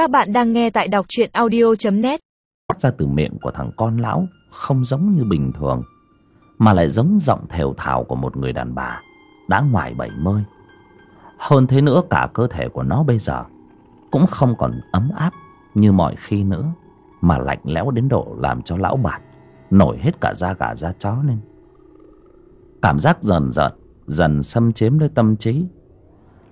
Các bạn đang nghe tại đọc truyện audio.net Phát ra từ miệng của thằng con lão, Không giống như bình thường, Mà lại giống giọng thều thào của một người đàn bà, Đã ngoài bảy mươi. Hơn thế nữa, cả cơ thể của nó bây giờ Cũng không còn ấm áp Như mọi khi nữa, Mà lạnh lẽo đến độ làm cho lão bạt Nổi hết cả da gà da chó lên. Cảm giác dần dần Dần xâm chiếm lấy tâm trí.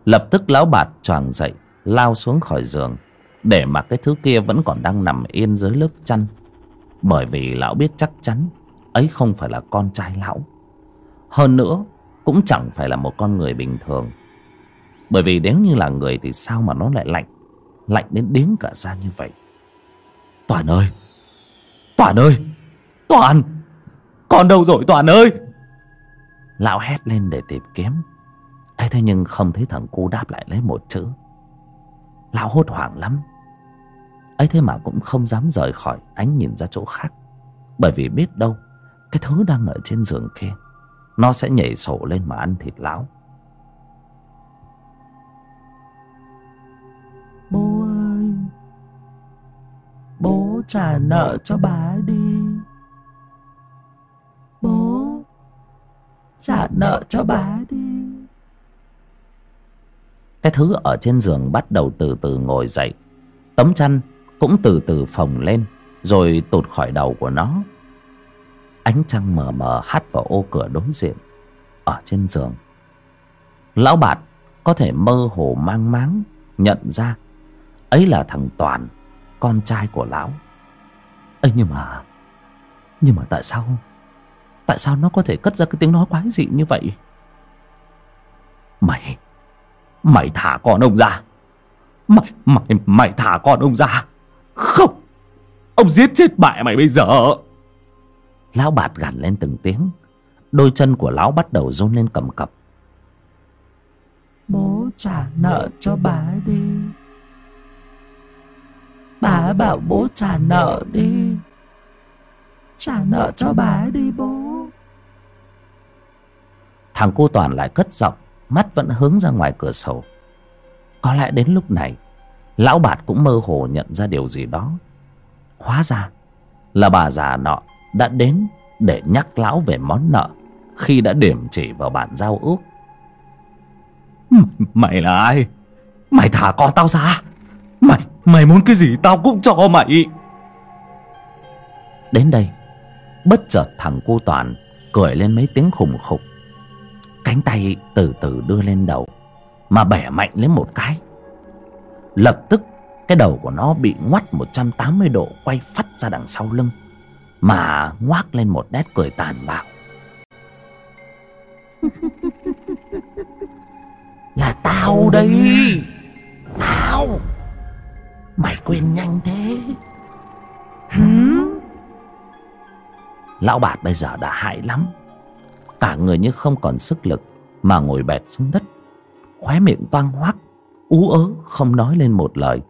Lập tức lão bạt choàng dậy, Lao xuống khỏi giường để mà cái thứ kia vẫn còn đang nằm yên dưới lớp chăn. Bởi vì lão biết chắc chắn, Ấy không phải là con trai lão. Hơn nữa, Cũng chẳng phải là một con người bình thường. Bởi vì nếu như là người Thì sao mà nó lại lạnh? Lạnh đến điếng cả ra như vậy. Toàn ơi! Toàn ơi! Toàn! Con đâu rồi, Toàn ơi? Lão hét lên để tìm kiếm. Ấy thế nhưng không thấy thằng cu đáp lại lấy một chữ lão hốt hoảng lắm. Ấy thế mà cũng không dám rời khỏi ánh nhìn ra chỗ khác. Bởi vì biết đâu, cái thứ đang ở trên giường kia, nó sẽ nhảy sổ lên mà ăn thịt lão. Bố ơi, Bố trả nợ cho bà đi. Bố Trả nợ cho bà đi cái thứ ở trên giường bắt đầu từ từ ngồi dậy. Tấm chăn cũng từ từ phồng lên, rồi tụt khỏi đầu của nó. Ánh trăng mờ mờ hắt vào ô cửa đối diện, ở trên giường. Lão bạt có thể mơ hồ mang máng, nhận ra ấy là thằng toàn, con trai của lão. Ấy nhưng mà nhưng mà tại sao tại sao nó có thể cất ra cái tiếng nói quái dị như vậy? Mày Mày thả con ông ra. Mày, mày, mày thả con ông ra. Không. Ông giết chết mẹ mày bây giờ. Lão bạt gằn lên từng tiếng. Đôi chân của lão bắt đầu run lên cầm cập. Bố trả nợ cho bà ấy đi. Bà bảo bố trả nợ đi. Trả nợ cho bà ấy đi bố. Thằng cô Toàn lại cất giọng mắt vẫn hướng ra ngoài cửa sổ. Có lẽ đến lúc này lão bạt cũng mơ hồ nhận ra điều gì đó. Hóa ra là bà già nọ đã đến để nhắc lão về món nợ khi đã điểm chỉ vào bản giao ước. Mày là ai? Mày thả con tao ra. Mày mày muốn cái gì tao cũng cho mày. Đến đây bất chợt thằng cu toàn cười lên mấy tiếng khùng khục cánh tay từ từ đưa lên đầu mà bẻ mạnh lên một cái. Lập tức cái đầu của nó bị ngoắt 180 độ quay phát ra đằng sau lưng mà ngoác lên một nét cười tàn bạo. Là tao đây Tao. Mày quên nhanh thế. Hứ lão bạt bây giờ đã hại lắm cả người như không còn sức lực mà ngồi bệt xuống đất. Khóe miệng toang hoác ú ớ không nói lên một lời.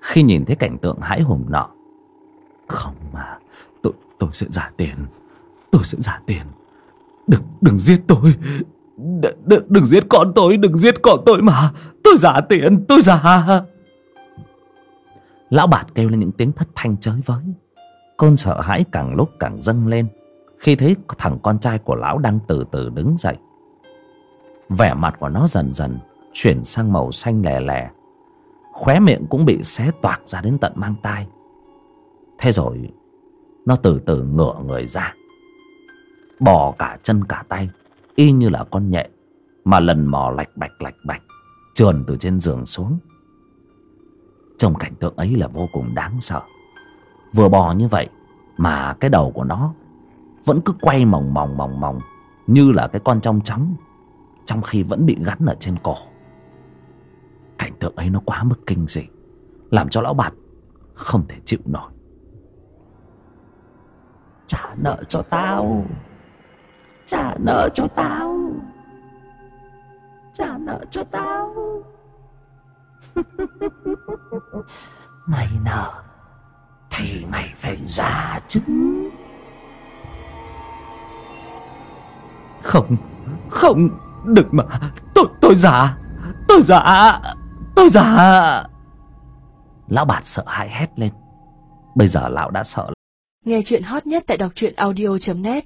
Khi nhìn thấy cảnh tượng hãi hùng nọ không mà tôi tôi sẽ giả tiền tôi sẽ giả tiền. Đừng đừng giết tôi. Đ, đ, đừng giết con tôi đừng giết con tôi mà. Tôi giả tiền tôi giả. lão bạt kêu lên những tiếng thất thanh chới với. Cơn sợ hãi càng lúc càng dâng lên khi thấy thằng con trai của lão đang từ từ đứng dậy. Vẻ mặt của nó dần dần chuyển sang màu xanh lè lè. Khóe miệng cũng bị xé toạc ra đến tận mang tai. Thế rồi, nó từ từ ngửa người ra, bò cả chân cả tay, y như là con nhện mà lần mò lạch bạch lạch bạch, trườn từ trên giường xuống. Trông cảnh tượng ấy là vô cùng đáng sợ. Vừa bò như vậy mà cái đầu của nó vẫn cứ quay mòng mòng mòng mòng, như là cái con trong trắng, trong khi vẫn bị gắn ở trên cổ. Cảnh tượng ấy nó quá mức kinh dị, làm cho lão bạt không thể chịu nổi. Trả nợ cho tao, Trả nợ cho tao, Trả nợ cho tao. Mày nợ Thì mày phải trả chứ. Không không đừng mà. Tôi tôi giả tôi giả tôi giả lão bạt sợ hãi hét lên. Bây giờ lão đã sợ Nghe chuyện hot nhất tại đọc truyện audio.net